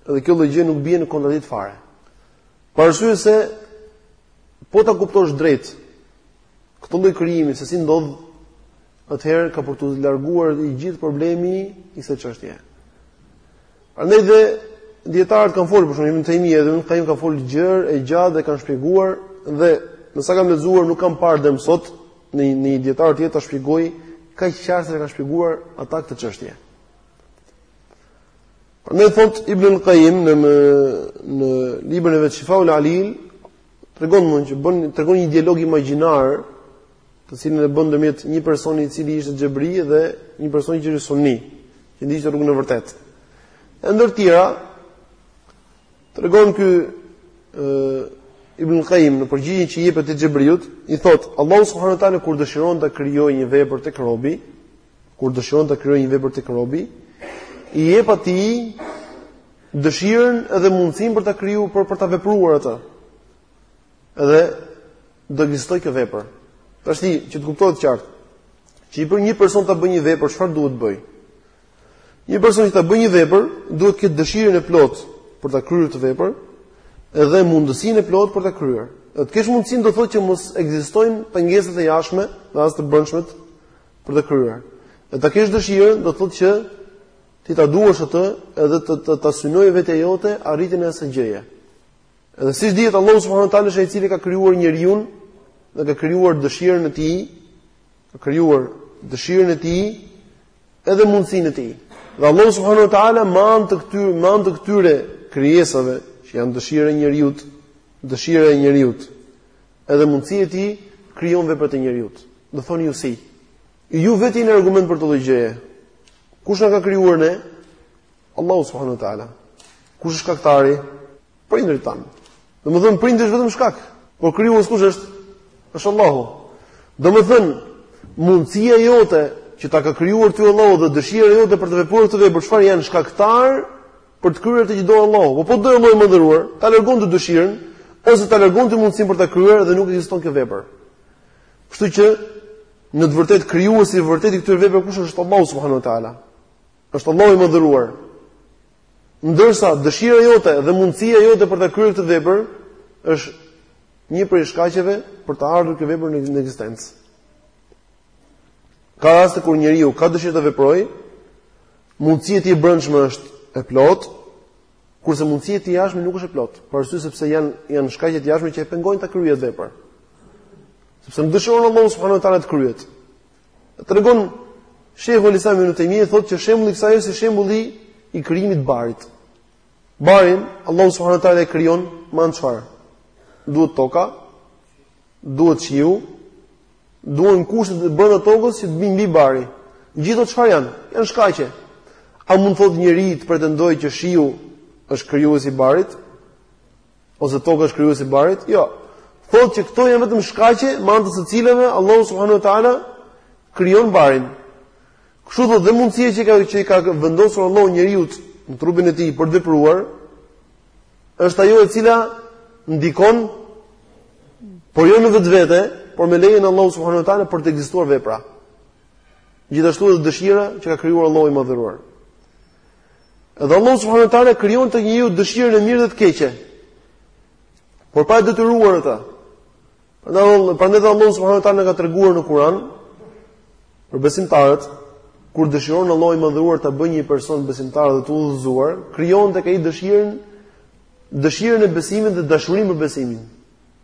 dhe kjo lloj gjë nuk bie në kontradikt fare. Për arsye se po ta kuptosh drejt këtë lloj krijimi se si ndodh atëherë ka për t'u larguar i gjithë problemi i kësaj çështje. Prandaj dhe dietarët kanë folur për shembull Ibn Taymija dhe Ibn Qayyim kanë folur gjërë e gjatë dhe kanë shpjeguar dhe me sa kam lexuar nuk kam parë deri më sot ndonjë dietar tjetër ta shpjegoj kaq qartë siç e kanë shpjeguar ata këtë çështje. Prandaj thot Ibn Qayyim në në, në librin e vet Shifaul Alil tregon mund që bën tregon një dialog imagjinar të cilin e bën ndërmjet një personi i cili ishte xhebri dhe një personi që ishte sunni, që ndiqte rrugën e vërtetë. E ndër të tjera, tregon ky Ibn Qayyim në përgjigjen që i jep atij xhebriut, i thot Allahu subhanahu wa taala kur dëshiron ta krijojë një vepër tek robi, kur dëshiron ta krijojë një vepër tek robi, i jep atij dëshirën edhe mundësinë për ta krijuar për për ta vepruar atë. Edhe do ekzistojë kjo vepër. Tashti që të kuptohet qartë, që i për një person ta bëjë një vepër, çfarë duhet të bëjë? Një person që ta bëjë një vepër, duhet të ketë dëshirën e plotë për ta kryer atë vepër, edhe mundësinë e plotë për ta kryer. Të kesh mundësinë do të thotë që mos ekzistojnë pengesat e jashtme dhe as të brendshmet për ta kryer. E ta kesh dëshirën do të thotë që ti ta duash atë edhe të të ta synojë vetja jote arritjen e asaj gjëje. Edhe siç dihet Allahu subhanahu wa taala është ai i cili ka krijuar njeriun dhe ka krijuar dëshirën e tij, ka krijuar dëshirën e tij edhe mundësinë e tij. Dhe Allahu subhanahu wa taala me anë të këtyre me anë të këtyre krijesave që janë dëshira e njeriut, dëshira e njeriut, edhe mundësia e tij krijon veprat e njeriut. Do thoni ju si? Ju vetëm një argument për këtë lloj gjëje. Kush na ka krijuar ne? Allahu subhanahu wa taala. Kush është shkaktari? Prindërit tanë. Domethënë prindi është vetëm shkak, por krijuesi kush është? është Allahu. Domethënë, mundësia jote që ta ka krijuar ty Allahu dhe dëshira jote për të vepruar atë vepër, çfarë janë shkaktarë për të kryer atë që do Allahu. Po s'do Allahu i madhëruar, ta largon atë dëshirën, ose ta largon atë mundësinë për ta kryer dhe nuk ekziston kjo vepër. Kështu që, në të vërtetë krijuesi i vërtetë i këtyre veprave, kush është Allahu subhanahu wa ta'ala? është Allahu i madhëruar. Ndërsa dëshira jote dhe mundësia jote për ta kryer këtë vepër është një prej shkaqeve për të ardhur kjo vepër në ekzistencë. Ka raste kur njeriu ka dëshirë të veprojë, mundësia e tij e brendshme është e plotë, kurse mundësia e tij e jashtme nuk është e plotë, për arsye sepse janë janë shkaqe të jashtme që e pengojnë ta kryejë atë vepër. Sepse nuk dëshiron Allahu subhanahu wa taala të kryhet. Tregon Shejhul Islam Ibn Tejmia thotë që shembulli i kësaj është si shembulli i krijimit të barit. Barin Allahu subhanahu wa taala e krijon me anë çfarë? Duhet toka, duhet shiu, duhen kushtet e brenda tokës që të mbijë mbijë bari. Gjithë këto çfarë janë? Janë shkaqe. A mund të thotë njeri të pretendojë që shiu është krijuesi i barit? Ose toka është krijuesi i barit? Jo. Thotë që këto janë vetëm shkaqe me anë të të cilave Allahu subhanahu wa taala krijon barin. Kështu thotë dhe mundësia që ka që i ka vendosur Allahu njeriut në trupin e tij për të vepruar është ajo e cila ndikon por jo në vetvete, por me lejen e Allahut subhanahu wa taala për të ekzistuar vepra. Gjithashtu edhe dëshira që ka krijuar Allahu i Madhëruar. Edhe Allahu subhanahu wa taala krijon tek njeriu dëshirën e mirë dhe të keqe. Por pa e detyruar ata. Prandaj Allah, prandaj dhe Allahu subhanahu wa taala na ka treguar në Kur'an për besimtarët kur dëshiron Allahu i madhëruar ta bëjë një person besimtar dhe të udhëzuar, krijon tek ai dëshirën dëshirën e besimit dhe dashurinë për besimin.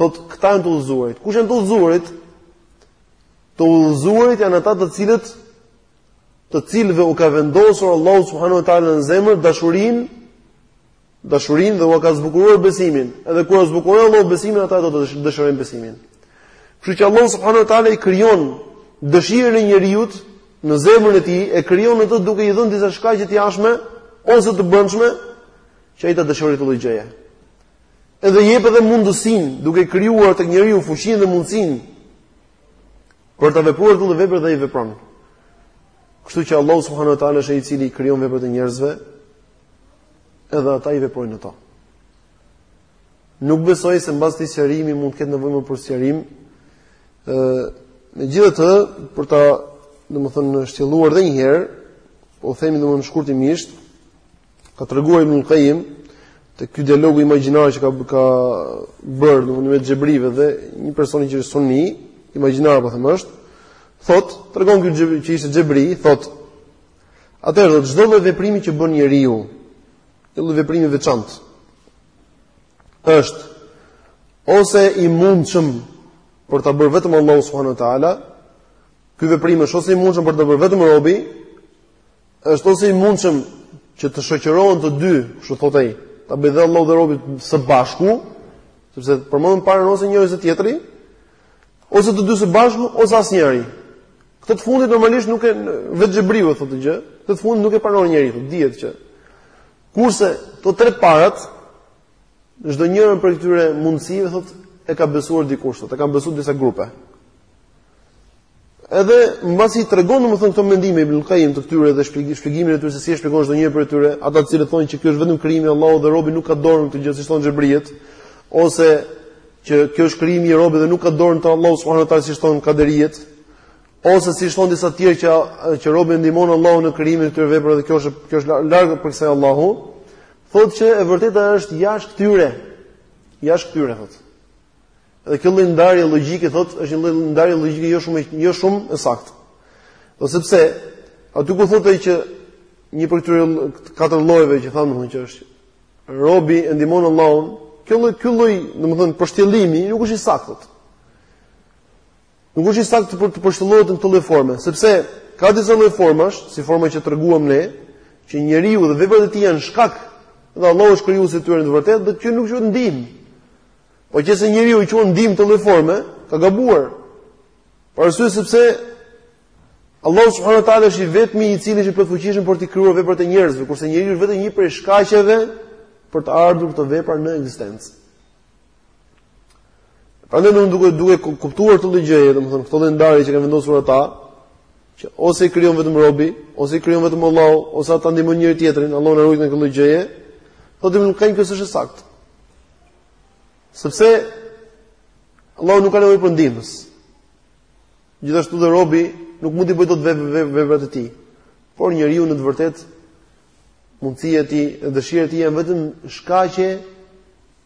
Thot, këta janë të udhëzuarit. Kush janë të udhëzuarit? Të udhëzuarit janë ata të cilët të cilëve u ka vendosur Allahu subhanahu wa taala në zemër dashurinë dashurinë dhe u ka zbukuruar besimin. Edhe kur u zbukuron Allahu besimin, ata do ta dëshirojnë besimin. Kështu që Allahu subhanahu wa taala i krijon dëshirën e njeriut në zemrën e tij, e krijon atë duke i dhënë disa shkaqe të jashtme ose të brendshme që ai ta dëshirojë këtë lloj gjëje. Edhe i jep edhe mundësinë, duke krijuar tek njeriu fuqinë dhe mundësinë për ta vepruar këtë lloj vepre dhe i vepron. Kështu që Allahu subhanahu wa taala është ai i cili krijon veprat e njerëzve, edhe ata i veprojnë ato. Nuk besoj se mbas këtij sqarimi mund të ketë nevojë më për sqarim. ë Megjithatë, për ta, domethënë, shtjelluar edhe një herë, po themi domethënë shkurtimisht, Ka treguar Ibnul Kajim, te ky dialogu imagjinar që ka, ka bërë ndërmjet xhebrive dhe një personi që është sunni, imagjinar po them është, thot, tregon ky që ishte xhebri, thot, atëherë çdo lloj veprimi që bën njeriu, një lloj veprimi i veçantë, është, ose i mundshëm për ta bërë vetëm Allahu subhanahu ta'ala, ky veprim është ose i mundshëm për ta bërë vetëm robi, Është ose i mundshëm që të shoqërohen të dy, kështu thotë ai, ta bëjë dhe Allahu dhe robi së bashku, sepse përmendëm më parë ose njëri ose tjetri, ose të dy së bashku ose asnjëri. Këtë të fundit normalisht nuk e, vetë xhebriu e thotë këtë gjë, këtë të fundit nuk e pranon njeriu, dihet që. Kurse të tre parat çdo njërën prej këtyre mundësive thotë e ka besuar dikush, thotë, e kanë besuar disa grupe. Edhe mbasi tregon domethënë këto mendime Ibn Qayyim të këtyre dhe shpjegimin e tyre se si e shpjegon çdo njëri prej tyre, ata të cilët thonë që kjo është vetëm krijimi i Allahut dhe robi nuk ka dorë në këtë gjë, siç thonë xhebrijet, ose që kjo është krijimi i robit dhe nuk ka dorë në të Allahu subhanuhu teala siç thonë kaderijet, ose siç thonë disa të tjerë që që robi ndihmon Allahun në krijimin e këtyre veprave dhe kjo është kjo është larg prej kësaj Allahu, thotë që e vërteta është jashtë këtyre. Jashtë këtyre thotë. Dhe kjo lloj ndarje logjike thotë është një lloj ndarje logjike jo shumë jo shumë e saktë. Domethënë sepse aty ku thotë ai që një prej këtyre katër llojeve që thamë domethënë që është robi e ndihmon Allahun, kjo lloj ky lloj domethënë pështjellimi nuk është i saktë. Nuk është i saktë për ta pështjelluar në këtë lloj forme, sepse ka disa lloj formash, si forma që treguam ne, që njeriu dhe veprat e tij janë shkak dhe Allahu është krijuesi i tyre në të vërtetë, do të thotë nuk është ndihmë. Po që se njeriu i quan ndihmë të lloj forme, ka gabuar. Për arsye sepse Allahu subhanahu wa taala është i vetmi i cili është i plotfuqishëm për të krijuar veprat e njerëzve, kurse njeriu është vetëm një prej shkaqeve për të ardhur këto vepra në ekzistencë. Prandaj duke duke kuptuar këtë gjë, domethënë këto ndarje që kanë vendosur ata, që ose i krijon vetëm robi, ose i krijon vetëm Allahu, ose ata ndihmojnë njëri tjetrin, Allahu na ruajt nga kjo gjëje. Po dimë nuk kanë kësaj është saktë. Sepse Allahu nuk ka nevojë për ndihmës. Gjithashtu dhe robi nuk mund t'i bëjë dot veprat e tij. Por njeriu në të vërtetë mundësia e tij dhe dëshira e tij janë vetëm shkaqe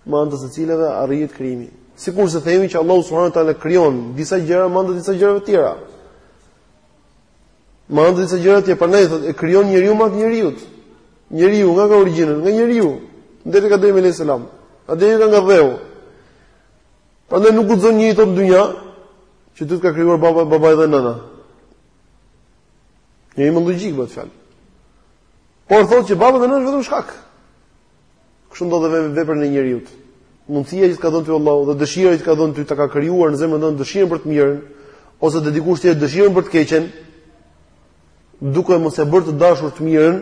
me anë të së cilave arrihet krijimi. Sikurse themi që Allahu subhanahu wa taala krijon disa gjëra me anë të disa gjërave të tjera. Me anë të disa gjëra të tjera, prandaj thotë e krijon njeriun me anë të njeriut. Njeriu nga ka origjinën, nga njeriu, deri te Ademi alayhis salam. Ademi e ka nga dheu. Prandaj nuk guxon njeri të thotë në dynja që ty të ka krijuar baba, babai dhe nëna. Njeri me logjikë bëhet fjalë. Por thotë që baba dhe nëna është vetëm shkak. Kështu ndodh edhe me veprën e njeriut. Mundësia që të ka dhënë ty Allahu dhe dëshira që të ka dhënë ty ta ka krijuar në zemrën tënde dëshirën për të mirën ose te dikush tjetër dëshirën për të keqen, duke mos ia bërë të dashur të mirën,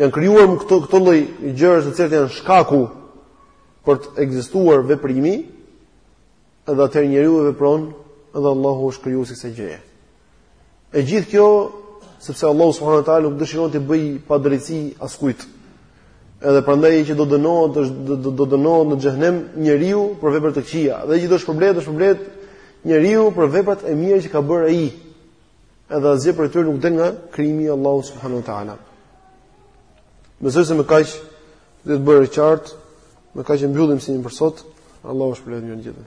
janë krijuar me këto lloj gjërash të cilat janë shkaku për të ekzistuar veprimi, Edhe atëherë njeriu e vepron dhe Allahu është krijuesi i kësaj gjëje. E gjithë kjo sepse Allahu subhanahu wa taala nuk dëshiron t'i bëjë padrejtësi askujt. Edhe prandaj që do dënohet është do do dënohet në xhehenem njeriu për vepra të këqija. Dhe që do shpërblehet, do shpërblehet njeriu për veprat e mira që ka bërë ai. Edhe asgjë prej tyre nuk del nga krijimi i Allahut subhanahu wa taala. Besoj se me kaq është bërë e qartë, me kaq e mbyllim mësimin për sot. Allahu ju shpërbleftë gjithë.